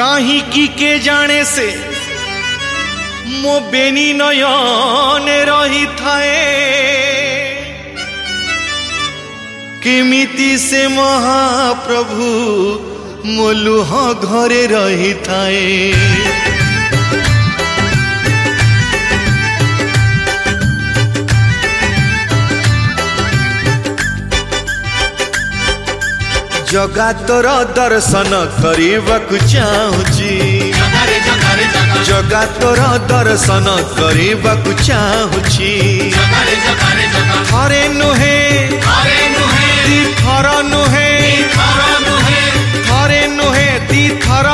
କାହିଁକି କେ ଜାଣେ ସେ ମୋ ବେନି ନୟନେ ରହିଥାଏ କେମିତି ସେ ମହାପ୍ରଭୁ ମୋ ଲୁହ ଘରେ ରହିଥାଏ ଜଗାତର ଦର୍ଶନ କରିବାକୁ ଚାହୁଁଛି ଜଗାରେ ଜଗାରେ ଜଗା ଜଗାତର ଦର୍ଶନ କରିବାକୁ ଚାହୁଁଛି ଜଗାରେ ଜଗାରେ ଜଗା ଥରେ ନୁହେଁ ଥରେ ନୁହେଁ ଦି ଥର ନୁହେଁ ଥର ନୁହେଁ ଥରେ ନୁହେଁ ଦି ଥର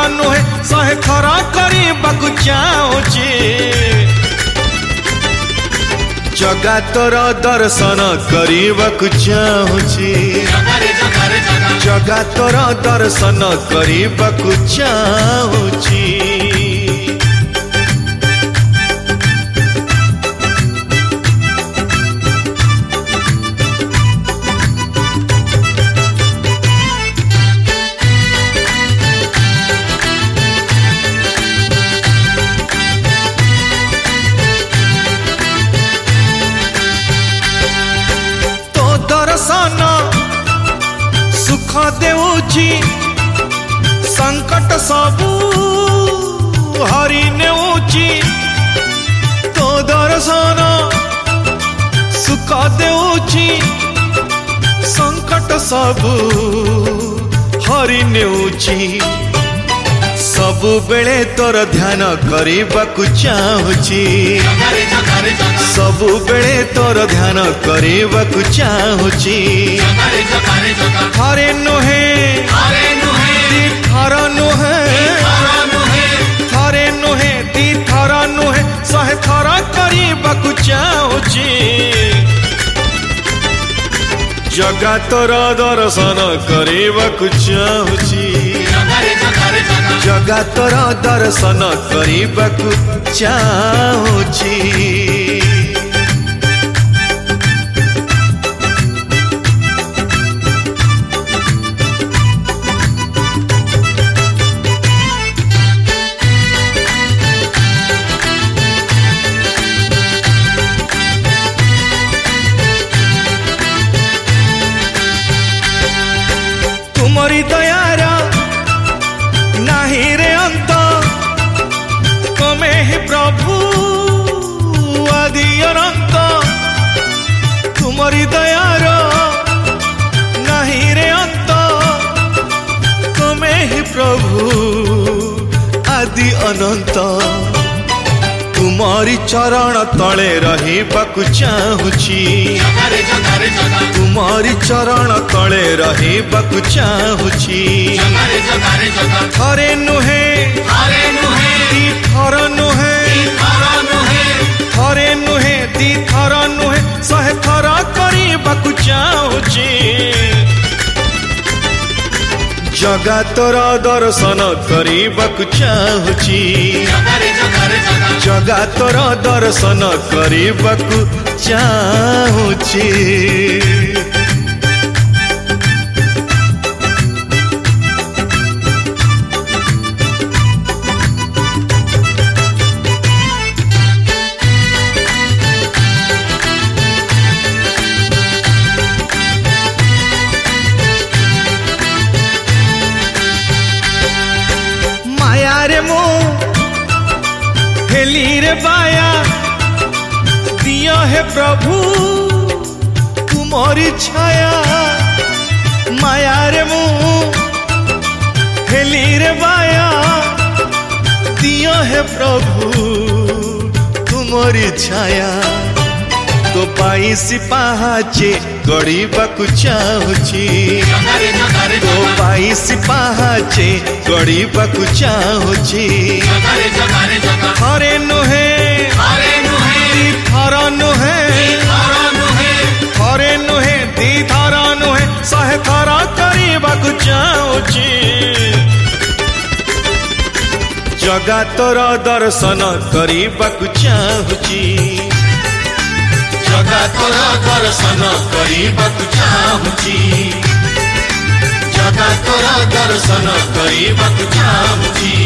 ଜଗାତର ଦର୍ଶନ କରିବାକୁ ଚାହୁଁଛି ଦେଉଛି ସଙ୍କଟ ସବୁ ହରି ନେଉଛି। ତୋ ଦର୍ଶନ ସୁଖ ଦେଉଛି। ସଙ୍କଟ ସବୁ ହରି ନେଉଛି। ସବୁବେଳେ ତୋର ଧ୍ୟାନ କରିବାକୁ ଚାହୁଁଛି। ଜଗାରେ ଜଗାରେ ଜଗା ସବୁବେଳେ ତୋର ଧ୍ୟାନ କରିବାକୁ ଚାହୁଁଛି। ଜଗାରେ ଜଗାରେ ଜଗା ଥରେ ନୁହେଁ ଥରେ ନୁହେଁ ଦି ଥର ନୁହେଁ ଥର ନୁହେଁ ଥରେ ନୁହେଁ ଦି ଥର ନୁହେଁ ଶହେ ଥର କରିବାକୁ ଚାହୁଁଛି। ଜଗା ତୋର ଦର୍ଶନ କରିବାକୁ ଚାହୁଁଛି। ଜଗାରେ ଜଗତର ଦର୍ଶନ କରିବାକୁ ଚାହୁଁଛି ତମେ ହିଁ ପ୍ରଭୁ ଆଦି ଅନନ୍ତ ତୁମରି ଚରଣ ତଳେ ରହିବାକୁ ଚାହୁଁଛି ଜଗାରେ ଜଗାରେ ଜଗା ତୁମରି ଚରଣ ତଳେ ରହିବାକୁ ଚାହୁଁଛି ଜଗାରେ ଜଗାରେ ଜଗା ଥରେ ନୁହେଁ ଥରେ ନୁହେଁ ଦି ଥର ଜଗାତର ଦର୍ଶନ କରିବାକୁ ଚାହୁଁଛି ଜଗାତର ଦର୍ଶନ କରିବାକୁ ଚାହୁଁଛି ହେଲିରେ ବାୟା ଦିଅ ହେ ପ୍ରଭୁ ତୁମରି ଛାୟା ମାୟାରେ ମୁଁ ହେଲିରେ ବାୟା ଦିଅ ହେ ପ୍ରଭୁ ତୁମରି ଛାୟା ତୋ ପାଇଁ ସିପାହାଚେ ଗଢ଼ିବାକୁ ଚାହୁଁଛି ଜଗାରେ ଜଗାରେ ତୋ ଜଗା ପାଇଁ ସିପାହାଚେ ଗଢ଼ିବାକୁ थारे नुहे। थारे दर्शन दी थारा नुहे। थारा नुहे। थारे नुहे दी थारा नुहे। सह थारा करीब जाओ जी। दर्शन करीबक चाहूची जगा दर्शन करीबक चाहूची जगा दर्शन करीबक चाहूची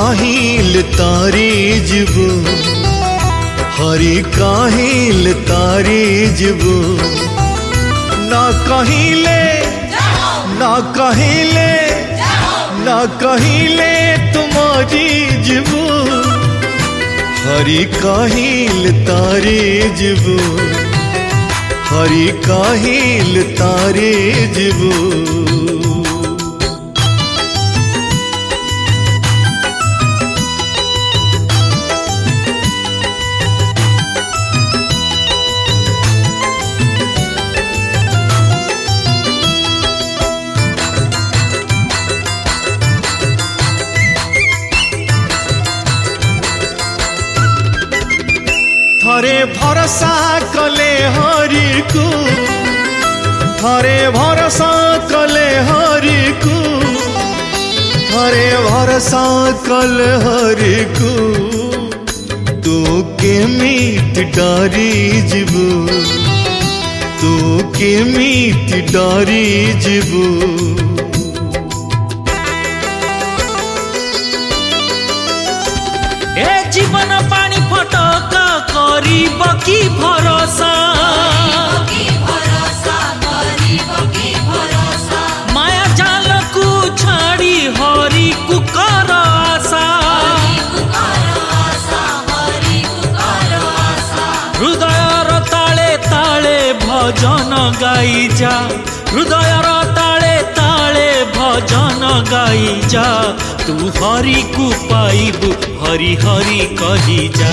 काहिल तारी जबो हरी काहिल तारी जबो ना कहिले ना कहिले ना कहिले तुम्हारी जबो हरी काहिल तारी जबो हरी काहिल तारी जबो थरे भरोसा कले हरि को थरे भरोसा कले हरि को थरे भरोसा कल हरि को तू केमित डरी जीवू तू केमित डरी जीवू गरिब कि भरोसा। माया जालकु छाडी हरि कुकर आशा। हृदय र ताले ताले भजन गाई जा हृदय र ताले ताले भजन गाइजा। तू हरि कु पाइबु हरि हरि कहिजा।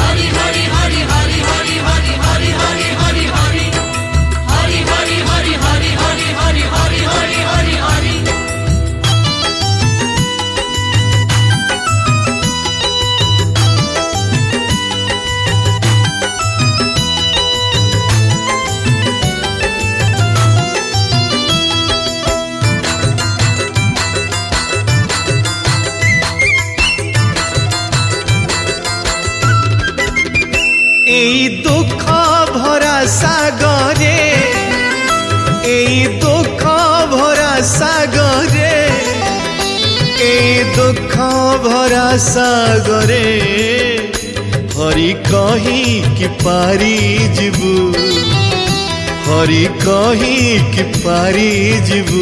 পারিযিবু হরি কহিকি পারিযিবু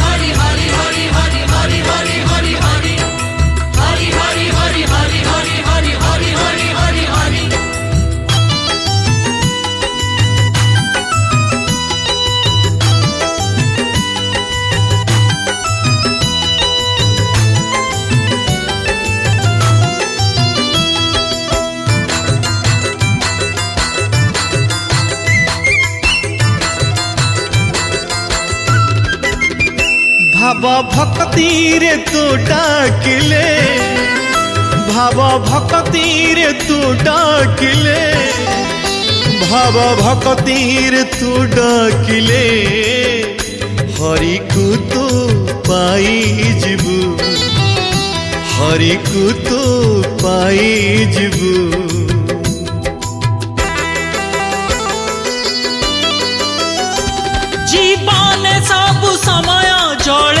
भाव भक्तिर तू डाकिले। भाव भक्तिर तू डाकिले। भाव भक्तिर तू डाकिले। हरि को तो पाई जीवु हरि को तो पाई जीवु জীবনে সব সময় জলে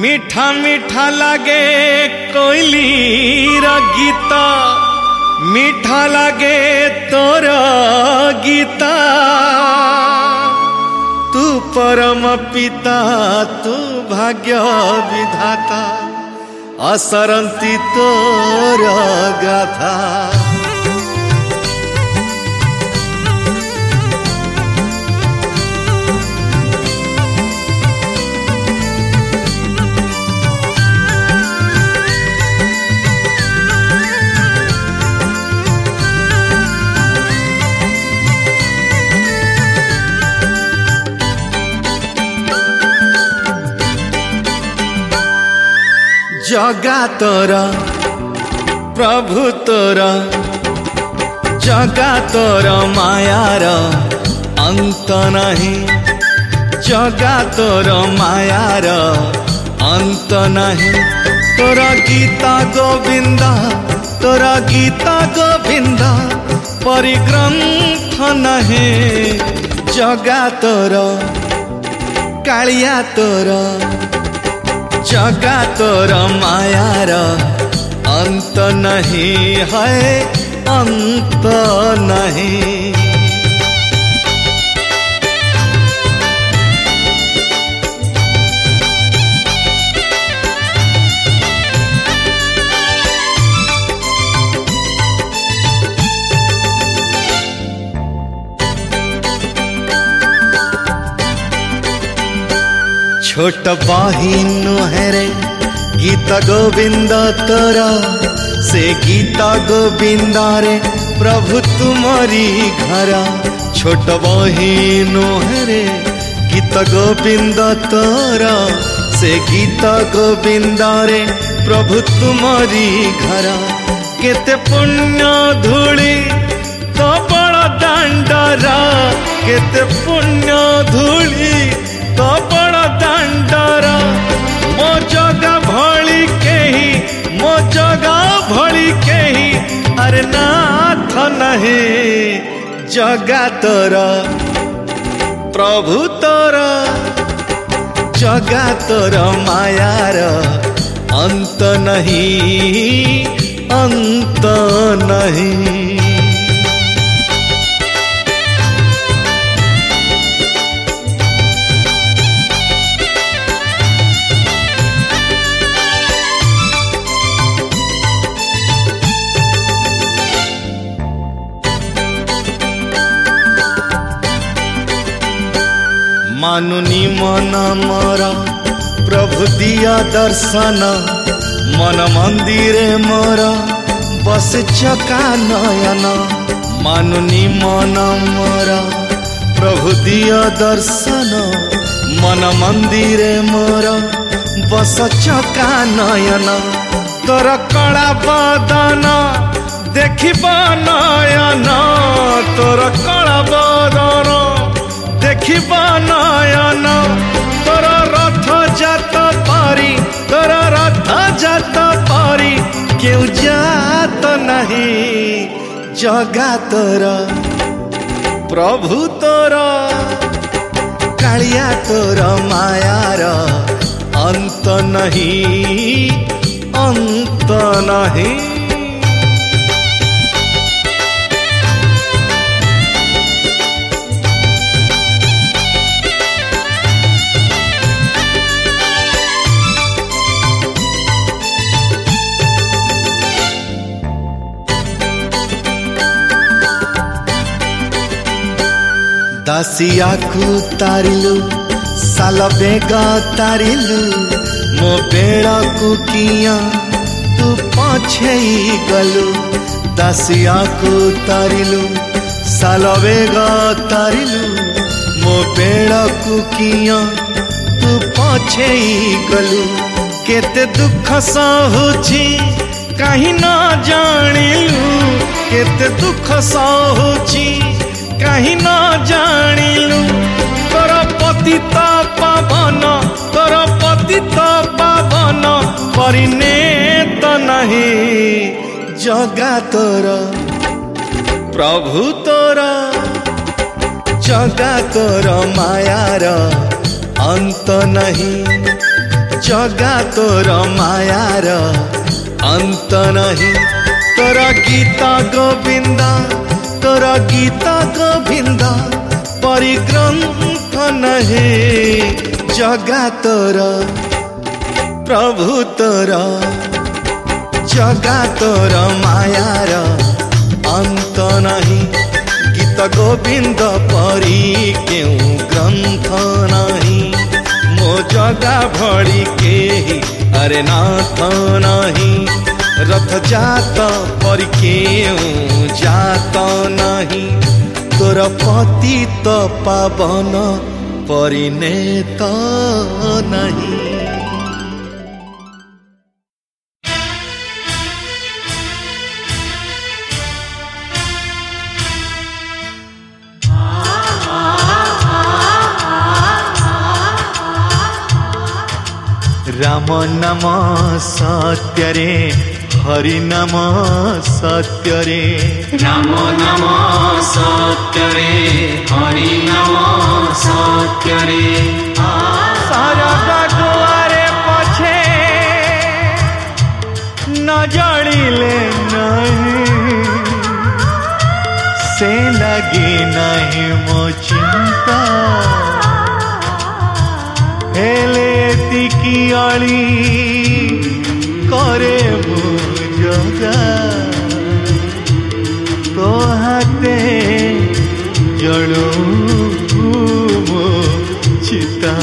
मीठा मीठा लगे कोयली गीता। मीठा लगे तोर गीता। तू परम पिता, तू भाग्य विधाता। असरंती तोर गाथा। जगा तर प्रभु तोर जगा तोर मायार जगा तोर माीता अन्त बिन्द तोर गीता जो बिन्द परिग्रन्थ नहे। जगा तर कालिया तोरा जगा तोर मायार अंत नहीं है अंत नहीं छोट ಬಾಹಿನ್ನು ಹೆರೆ गीता ಗೋವಿಂದ तरा से गीता गोविंदा रे। प्रभु तुम्हारी घरा छोट बहिनो हरे गीता गोविंदा तरा से गीता गोविंदा रे। प्रभु तुम्हारी घरा। केते पुण्य धूली तो बड़ा दंडरा। केते पुण्य धूली तो बड़ा ଦଣ୍ଡର। ମୋ ଜଗା ଭଳି କେହି ମୋ ଜଗା ଭଳି କେହି ଆରେ ନାଥ ନାହିଁ। ଜଗା ତୋର ପ୍ରଭୁ ତୋର ଜଗା ତୋର ମାୟାର ଅନ୍ତ ନାହିଁ ଅନ୍ତ ନାହିଁ। मानुनी मन मर प्रभु दिया दर्शन मन मंदिर मर बस चका नयन मानुनी मन मर प्रभु दिया दर्शन मन मंदिर मर बस चका नयन तोर कड़ा बदन देख नयन तोर कड़ा बदन ଦେଖିବ ନୟନ ତୋର ରଥ ଜାତ ପରି ତୋର ରଥ ଜାତ ପରି କେଉଁ ଜାତ ନାହିଁ ଜଗା ତୋର ପ୍ରଭୁ ତୋର କାଳିଆ ତୋର ମାୟାର ଅନ୍ତ ନାହିଁ ଅନ୍ତ ନାହିଁ ଦାସିଆକୁ ତାରିଲୁ ସାଲ ବେଗ ତାରିଲୁ ମୋ ବେଳକୁ କିଆଁ ତୁ ପଛେଇ ଗଲୁ ଦାସିଆକୁ ତାରିଲୁ ସାଲ ବେଗ ତାରିଲୁ ମୋ ବେଳକୁ କିଆଁ ତୁ ପଛେଇ ଗଲୁ କେତେ ଦୁଃଖ ସହୁଛି କାହିଁ ନ ଜାଣିଲୁ କେତେ ଦୁଃଖ ସହୁଛି କାହିଁ ନ ଜାଣିଲୁ? ତୋର ପତିତ ପାବନ ତୋର ପତିତ ପାବନ ପରିଣେତ ନାହିଁ। ଜଗା ତୋର ପ୍ରଭୁ ତୋର ଜଗା ତୋର ମାୟାର ଅନ୍ତ ନାହିଁ। ଜଗା ତୋର ମାୟାର ଅନ୍ତ ନାହିଁ। ତୋର ଗୀତ ଗୋବିନ୍ଦ ତୋର ଗୀତ ଗୋବିନ୍ଦ ପରିଗ୍ରନ୍ଥ ନାହିଁ ଜଗା ତୋର ପ୍ରଭୁ ତୋର ଜଗା ତୋର ମାୟାର ଅନ୍ତ ନାହିଁ ଗୀତ ଗୋବିନ୍ଦ ପରି କେଉଁ ଗ୍ରନ୍ଥ ନାହିଁ ମୋ ଜଗା ଭଳି କେହି ଆରେ ନାଥ ନାହିଁ রথ যাত পরি কেউ যাত নাহি তোর পতিত পাবন পরিণেত নাহি রাম নাম সত্যরে ହରି ନାମ ସତ୍ୟରେ ରାମ ନାମ ସତ୍ୟରେ ହରି ନାମ ସତ୍ୟରେ ସରଗ ଦୁଆରେ ପଛେ ନ ଜଳିଲେ ନାହିଁ ସେ ଲାଗି ନାହିଁ ମୋ ଚିନ୍ତା ହେଲେ ଏତିକି ଅଳି କରେ जा तो हाथे जड़ो घूमो चिता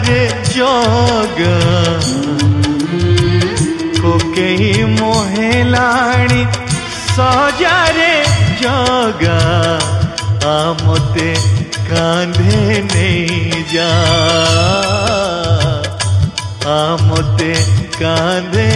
ସଜାରେ ଜଗ କୋକେଇ ମହେଲାଣି ସଜାରେ ଜଗା ଆ ମତେ କାନ୍ଧେ ନେଇ ଯା ଆ ମତେ କାନ୍ଧେ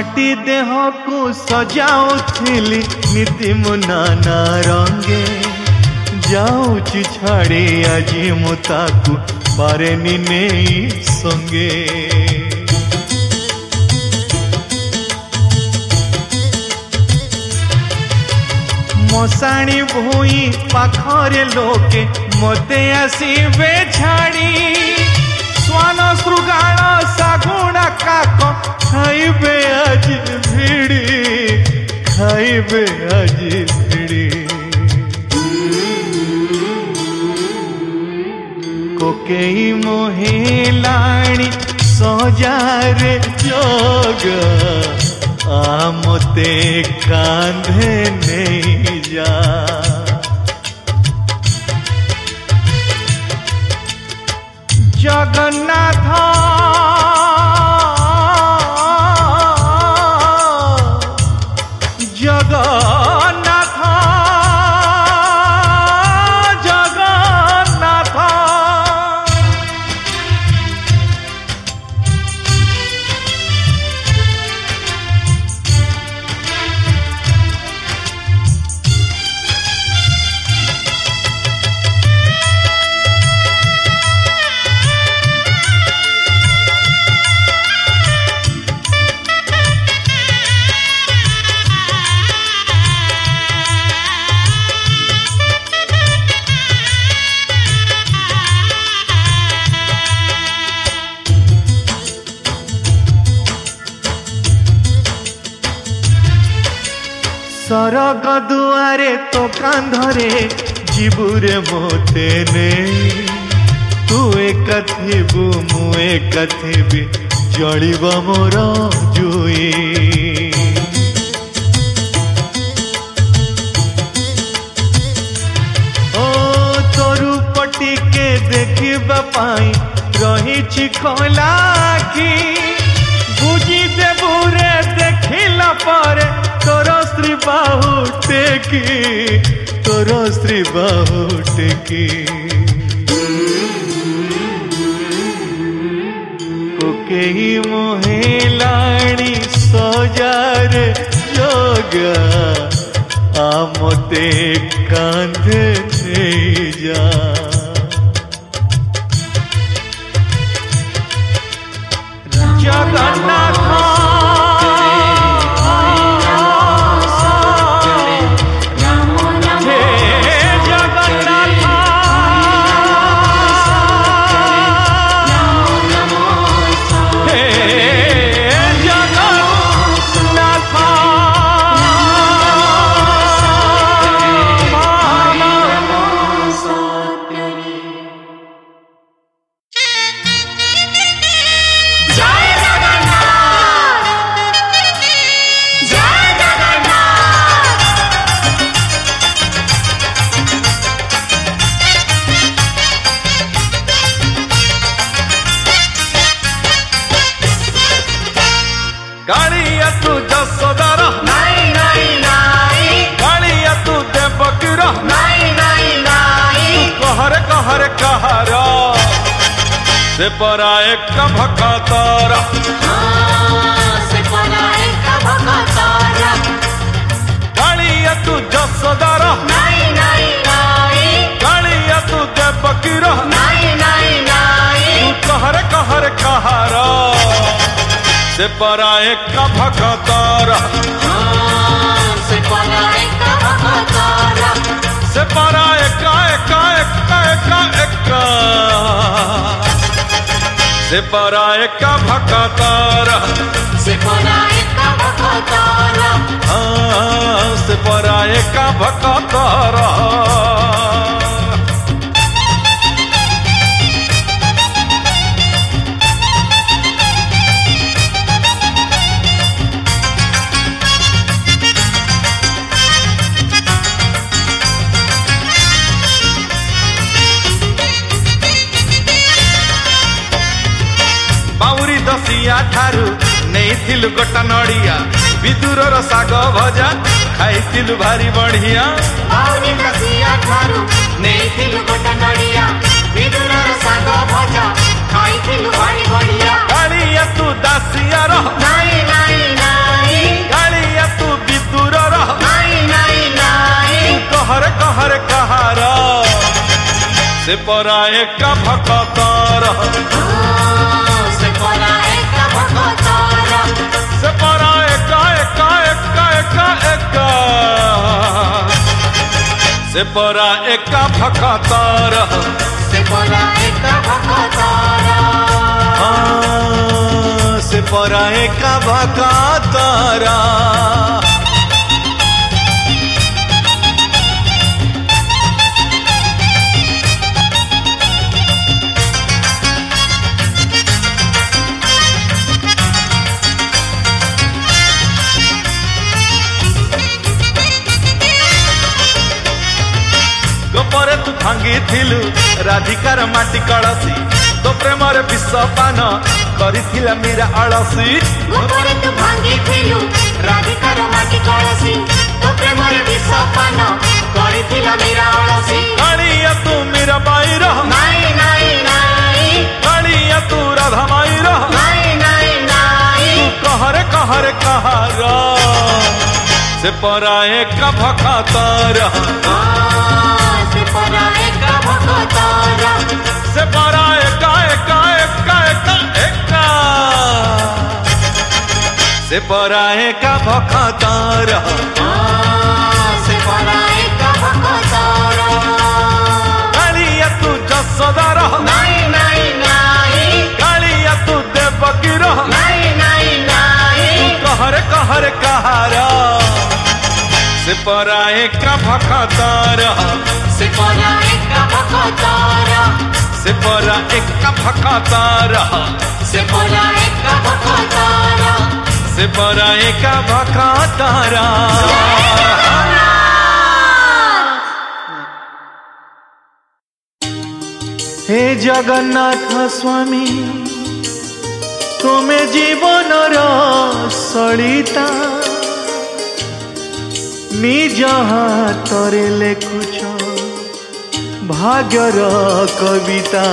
ମାଟି ଦେହକୁ ସଜାଉଥିଲି ନୀତି ମୁଁ ନାନା ରଙ୍ଗେ। ଯାଉଛି ଛାଡ଼ି ଆଜି ମୁଁ ତାକୁ ପାରେନି ନେଇ ସଙ୍ଗେ। ମଶାଣି ଭୂଇଁ ପାଖରେ ଲୋକେ ମତେ ଆସିବେ ಮಾನ ಸೃಗಾಣ ಸಗುಣ ಕಾಕ ಖೈಬೆ ಅಜಿ ಭಿಡಿ ಖೈಬೆ ಅಜಿ ಭಿಡಿ कोकई मोहे लाणी सोजारे जोग आ मोते कांधे नहीं जा जगन्नाथा कोकेई मोहे लाणी सोजार जोगा आमोते कांध जा। परा का भका तारा से परा एक का भका तारा से परा एक। का से परा एक का हाँ से परा एक का भका तारा ଖାଇଥିଲୁ ଗୋଟା ନଡ଼ିଆ ବିଦୁରର ଶାଗ ଭଜା ଖାଇଥିଲୁ ଭାରି ବଢ଼ିଆ ନେଇଥିଲୁ ଗୋଟା ନଡ଼ିଆ ବିଦୁରର ଶାଗ ଭଜା ଖାଇଥିଲୁ ଭାରି ବଢ଼ିଆ କାଳିଆ ତୁ ଦାସିଆର ନାଇଁ ନାଇଁ ନାଇଁ କାଳିଆ ତୁ ବିଦୁରର ନାଇଁ ନାଇଁ ନାଇଁ କହରେ କହରେ କାହାର ସେ ପରା ଏକା ଭକତର ସେ ପରା ଏକା ଭକତର ସେ ପରା ଏକା ଭକତର ସେ ପରା ଏକା ଭକତର ଗୋପରେ ତୁ ଭାଙ୍ଗିଥିଲୁ ରାଧିକାର ମାଟି କଳସୀ ତୋ ପ୍ରେମରେ ବିଷ ପାନ କରିଥିଲା ମୀରା ଅଳସୀ ଗୋପରେ ତୁ ଭାଙ୍ଗିଥିଲୁ ରାଧିକାର ମାଟି କଳସୀ ତୋ ପ୍ରେମରେ ବିଷ ପାନ କରିଥିଲ ମୀରା ଅଳସୀ କାଳିଆ ତୁ ମୀରା ବାଇର ନାଇଁ ନାଇଁ ନାଇଁ। କାଳିଆ ତୁ ରାଧା ମାଇର ନାଇଁ ନାଇଁ ନାଇଁ। କହରେ କହରେ କାହାର। ସେ ପରା ଏକା ଭକତର। ସେ ପରା ଏକା ଭକତର ସେ ପରା ଏକା ଏକା ଏକା ଏକା ଏକା ସେ ପରା ଏକା ଭକତର ସେ ପରା ଏକା ଭକତର କାଳିଆ ତୁ ଯଶୋଦାର ନାଇଁ ନାଇଁ ନାଇଁ କାଳିଆ ତୁ सिपराए का भखा तारा सिपरा एक का भखा तारा सिपरा एक का भखा तारा सिपरा एक का भखा तारा सिपरा एक का भखा तारा हे जगन्नाथ स्वामी तुमे जीवनर सळिता जहाँ तरे लेखुछ ভাগ্যর কবিতা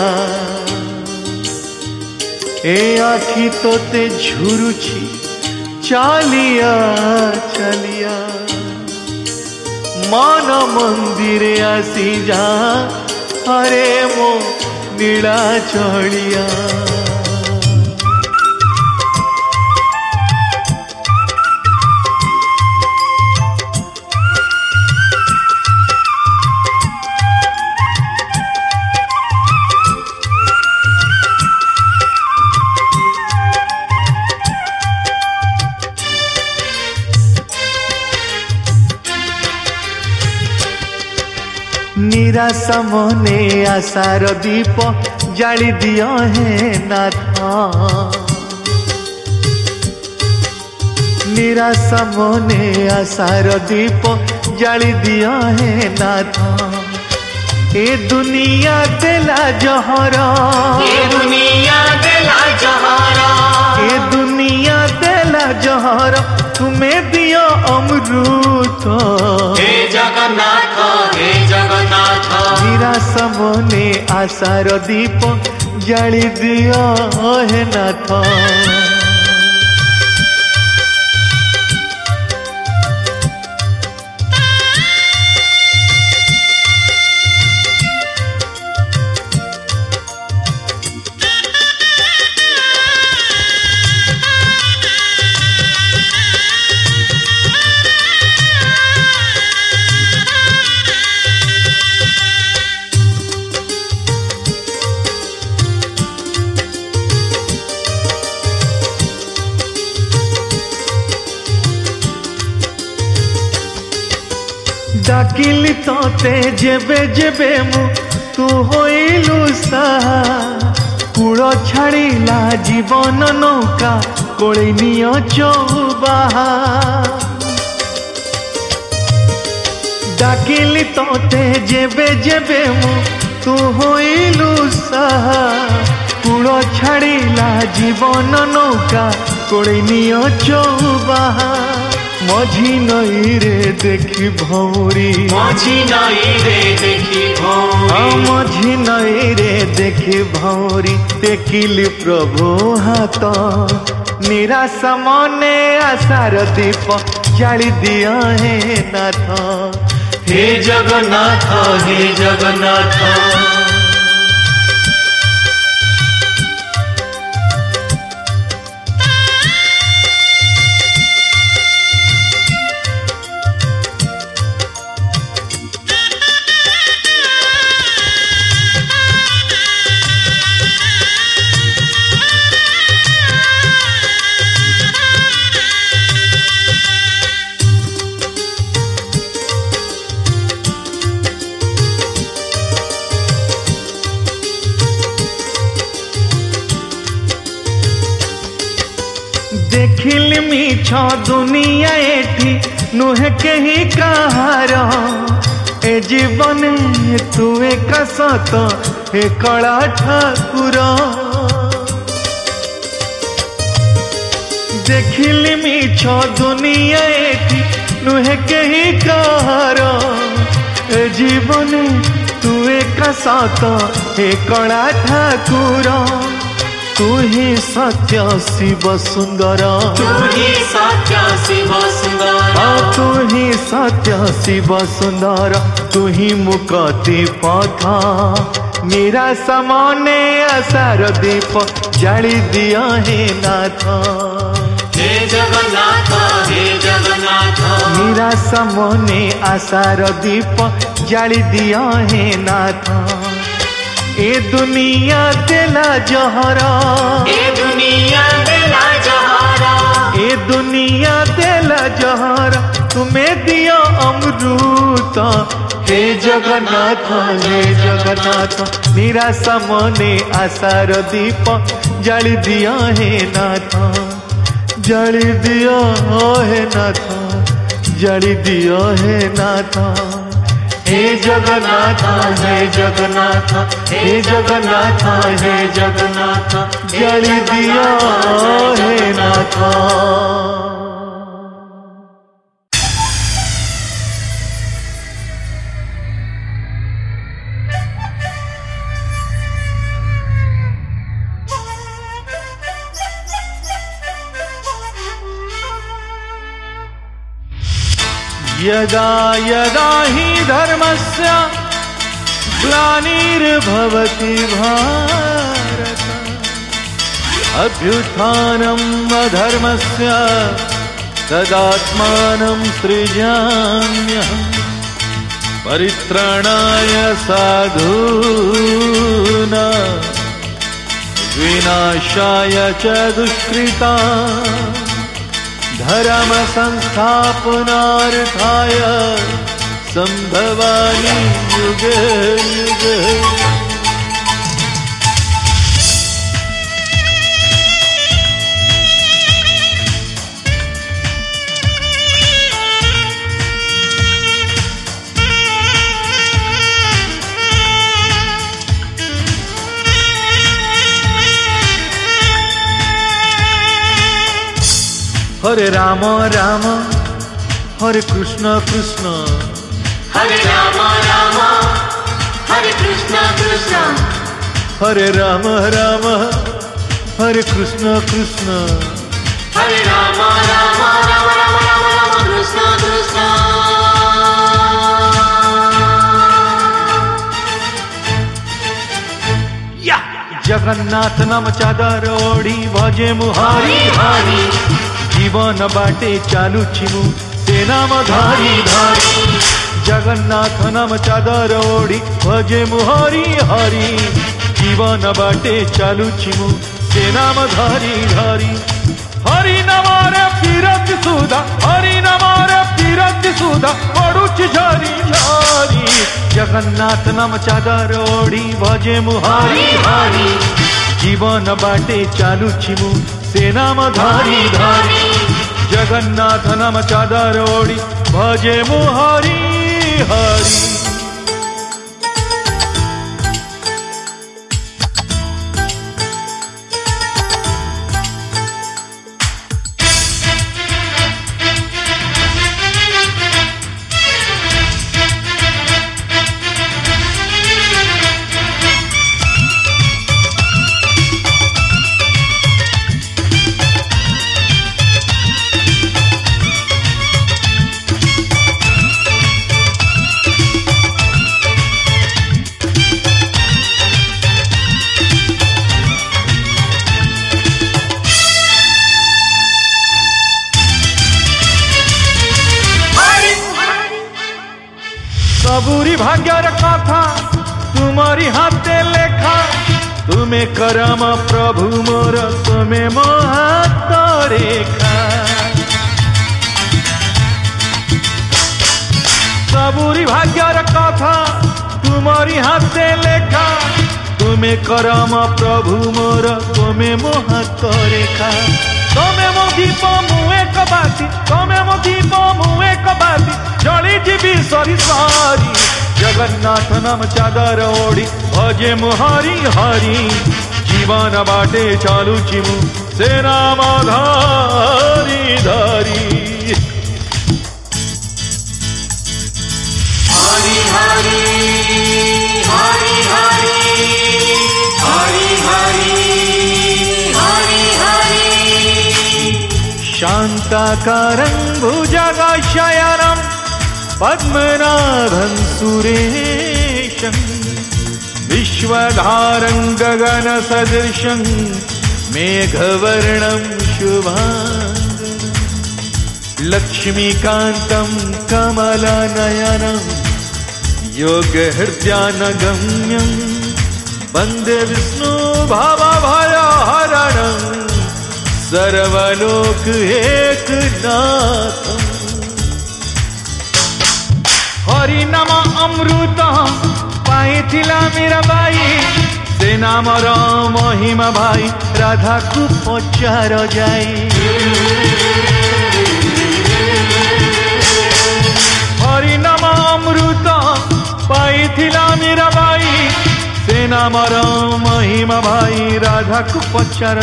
এ আখি তোতে ঝুরুছি চালিয়া চালিয়া মান মন্দিরে আসি যা আরে মো নীলা চড়িয়া ନିରାଶ ମନେ ଆଶାର ଦୀପ ଜାଳି ଦିଅ ହେ ନାଥ ନିରାଶ ମନେ ଆଶାର ଦୀପ ଜାଳି ଦିଅ ହେ ନାଥ ଏ ଦୁନିଆ ଦେଲା ଜହର ଏ ଦୁନିଆ ଦେଲା ଜହର ଏ ଦୁନିଆ ଦେଲା ଜହର ତୁମେ ଦିଅ ଅମୃତ ହେ ଜଗନ୍ନାଥ ହେ ଜଗନ୍ନାଥ ନିରାଶ ମନେ ଆଶାର ଦୀପ ଜାଳି ଦିଅ ହେ ಸಕಿಲ್ ತೋತೆ ಜೆಬೆ ಜೆಬೆ ಮು ତୁ ହୋଇଲୁ ସାହା କୂଳ ଛାଡ଼ିଲା ଜୀବନ ନୌକା କୋଳି ନିଅ ଚଉବାହା ଡାକିଲି ତତେ ଯେବେ ଯେବେ ମୁଁ ତୁ ହୋଇଲୁ ସାହା କୂଳ ଛାଡ଼ିଲା ଜୀବନ ନୌକା କୋଳି ନିଅ ଚଉବାହା মঝি নইরে দেখি ভৌরি মঝি নই রে দেখি ভৌরি মঝি নইরে দেখি ভৌরি দেখিলি প্রভু হাত নিরাশ মনে আশার দীপ জালি দিও হে নাথ হে জগন্নাথ হে জগন্নাথ ମିଛ ଦୁନିଆ ଏଠି ନୁହେଁ କେହି କାହାର ଏ ଜୀବନେ ତୁ ଏକା ସତ ଏ କଳା ଠାକୁର ଦେଖିଲି ମିଛ ଦୁନିଆ ଏଠି ନୁହେଁ କେହି କାହାର ଏ ଜୀବନେ ତୁ ଏକା ସତ ଏ କଳା ଠାକୁର ତୁ ହିଁ ସତ୍ୟ ଶିବ ସୁନ୍ଦର ତୁ ହିଁ ସତ୍ୟ ଶିବ ସୁନ୍ଦର ହଁ ତୁ ହିଁ ସତ୍ୟ ଶିବ ସୁନ୍ଦର ତୁ ହିଁ ମୁକତି ପଥ ନିରାଶ ମନେ ଆଶାର ଦୀପ ଜାଳି ଦିଅ ହେ ନାଥ ହେ ଜଗନ୍ନାଥ ହେ ଜଗନ୍ନାଥ ନିରାଶ ମନେ ଆଶାର ଦୀପ ଜାଳି ଦିଅ ए दुनिया दिला जहरा। ए दुनिया दिला जहरा। ए दुनिया देला जहरा। तुम्हें दियो अमरूता हे जगन्नाथ हे जगन्नाथ निराशा मने आशार दीप। जल दिया हे नाथ जल दिया हे नाथ जल दिया हे नाथ। हे जगन्नाथ हे जगन्नाथ हे जगन्नाथ हे जगन्नाथ जल दिया हे नाथ। यदा यदा हि धर्मस्य ग्लानिर्भवति भारत। अभ्युत्थानम् अधर्मस्य तदात्मानं सृजाम्यहम् परित्राणाय साधूना। विनाशाय च दुष्कृता धर्मसंस्थापनार्थाय सम्भवानि युगे युगे। हरे राम राम। हरे कृष्ण कृष्ण। हरे राम राम। हरे कृष्ण कृष्ण। हरे राम राम। हरे कृष्ण कृष्ण। हरे राम राम राम राम राम राम कृष्ण कृष्ण। जगन्नाथ नम चादर ओढ़ी भजे मुहारी हरि। जीवन बाटे चालू मु से नाम धारी धारी। जगन्नाथ नाम चादर ओढ़ी, भजे मुहारी हरि। जीवन बाटे चालुछि मु से नाम धारी धारी। हरि नमारे फिरत सुधा, हरि नमारे फिरत सुधा। पड़ुछि झारी झारी। जगन्नाथ नाम चादर ओढ़ी, भजे मुहारी हरि। जीवन बाटे चालू मु से नाम धारी धारी। जगन्नाथ ओढ़ी भजे मुहारी हरी तुमे करम प्रभु मोर तुमे मो हाथ रेखा ତମେ ମୋ ଦୀପ ମୁଁ ଏକ ବାତି ତମେ ମୋ ଦୀପ ମୁଁ ଏକ ବାତି ଜଳି ଯିବି ସରି ସରି ଜଗନ୍ନାଥ ନାମ ଚାଦର ଓଢି ଭଜେ ମୁଁ ହରି ହରି ଜୀବନ ବାଟେ ଚାଲୁଛି ମୁଁ ସେ ନାମ ଧରି ଧରି Hari Hari Hari Hari शान्ताकारं भुजगशयनं पद्मनाभं सुरेशं विश्वधारं गगनसदृशं मेघवर्णं शुभाङ्गं लक्ष्मीकान्तं कमलनयनं योगहृद्यानगम्यं वंदे विष्णु भावाभयहरणं सर्वलोक एक नरिना हरिनाम अमृत पाइथिला मेरा बाई से नाम महिमा भाई राधा को पचार जाई। हरिनाम अमृत पाइथिला मेरा बाई सेनामा राम महिमा भाई राधा को पचार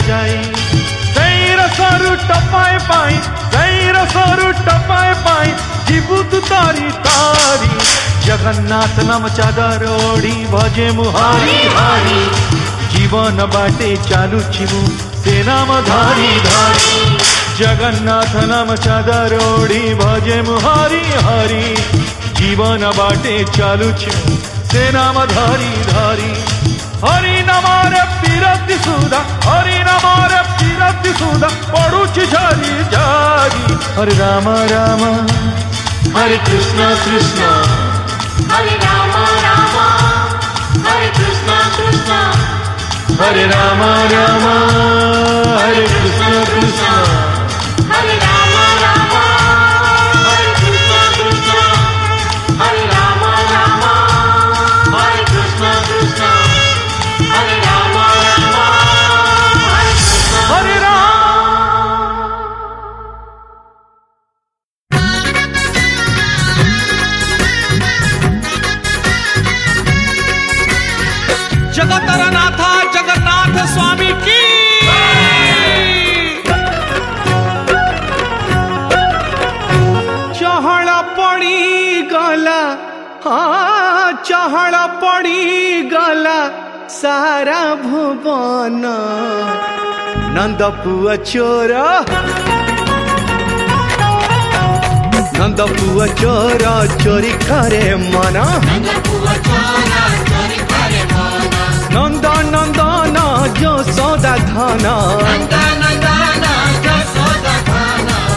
सही रसोरु टपाए पाई सही टपाए पाई तारी तारी। जगन्नाथ नाम चादर ओढ़ी, भजे मुहारी हारी जीवन बाटे चालू छिमु सेनाम धारी धारी। जगन्नाथ नाम चादर ओढ़ी, भजे मुहारी हारी। जीवन बाटे चालू छिमु नाम धारी धारी। हरि नमारे पीरती सुधा हरि नमारे पिरति सुधा पडुची झारी झारी हरे राम राम। हरे कृष्ण कृष्ण। हरे राम राम। हरे कृष्ण कृष्ण। हरे राम राम। हरे कृष्ण कृष्ण। ଚହଳ ପଡ଼ିଗଲା ହଁ ଚହଳ ପଡ଼ିଗଲା ସାରା ଭୁବନ ନନ୍ଦପୁଅ ଚୋର ନନ୍ଦପୁଅ ଚୋର ଚୋରି କରେ ମନ ନନ୍ଦ ନନ୍ଦନ ଯଶୋଦା ଧନ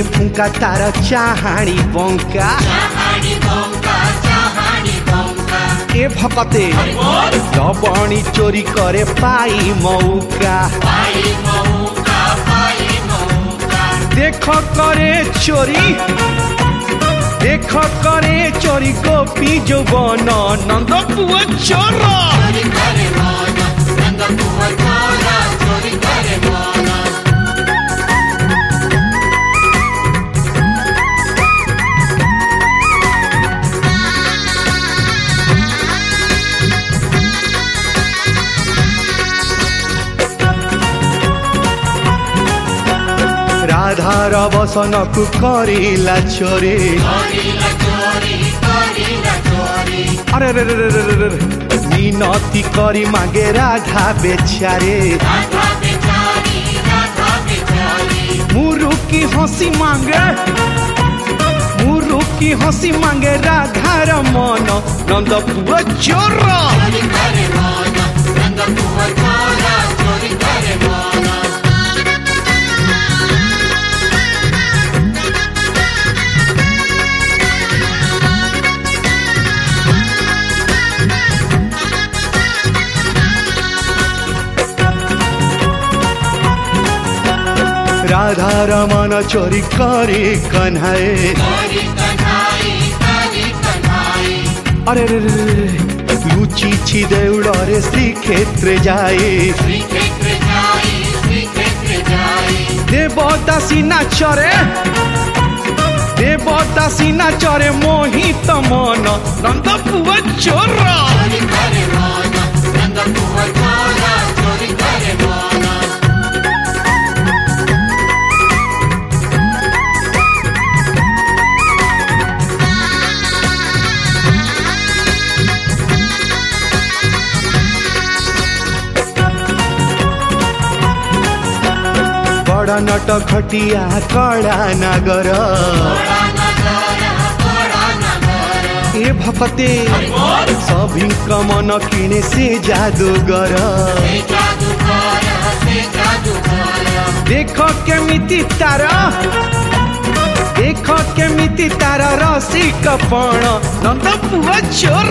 ফুঙ্কি ফুঙ্কা তার চাহানি বঙ্কা এ ভকতে লবণী চোরি করে পাই মৌকা দেখ করে চোরি দেখ করে চোরি গোপী যৌবন নন্দ পুয় চোর চোরি করে মন নন্দ পুয় চোর চোরি করে মন রাধার বসনকু করিলা চোরে আরে রে রে রে রে রে মিনতি করি মাগে রাধা বেচারে মুরুকি হসি মাগে মুরুকি হসি মাগে রাধার মন নন্দ পুয়া চোর নন্দ পুয়া राधा रमन चोरी करी कन्हाए अरे रे रे लुची छी देउड़ रे श्री क्षेत्र जाए देवदासी नाच रे देवदासी नाच रे मोहित मन नंद पुआ चोर। कड़ा नट घटिया कड़ा नगर। ए भपते, सभी मन किणे से जादूगर। देख केमी तार, देख केमी तार, रसिक पण। नंद पुह चोर।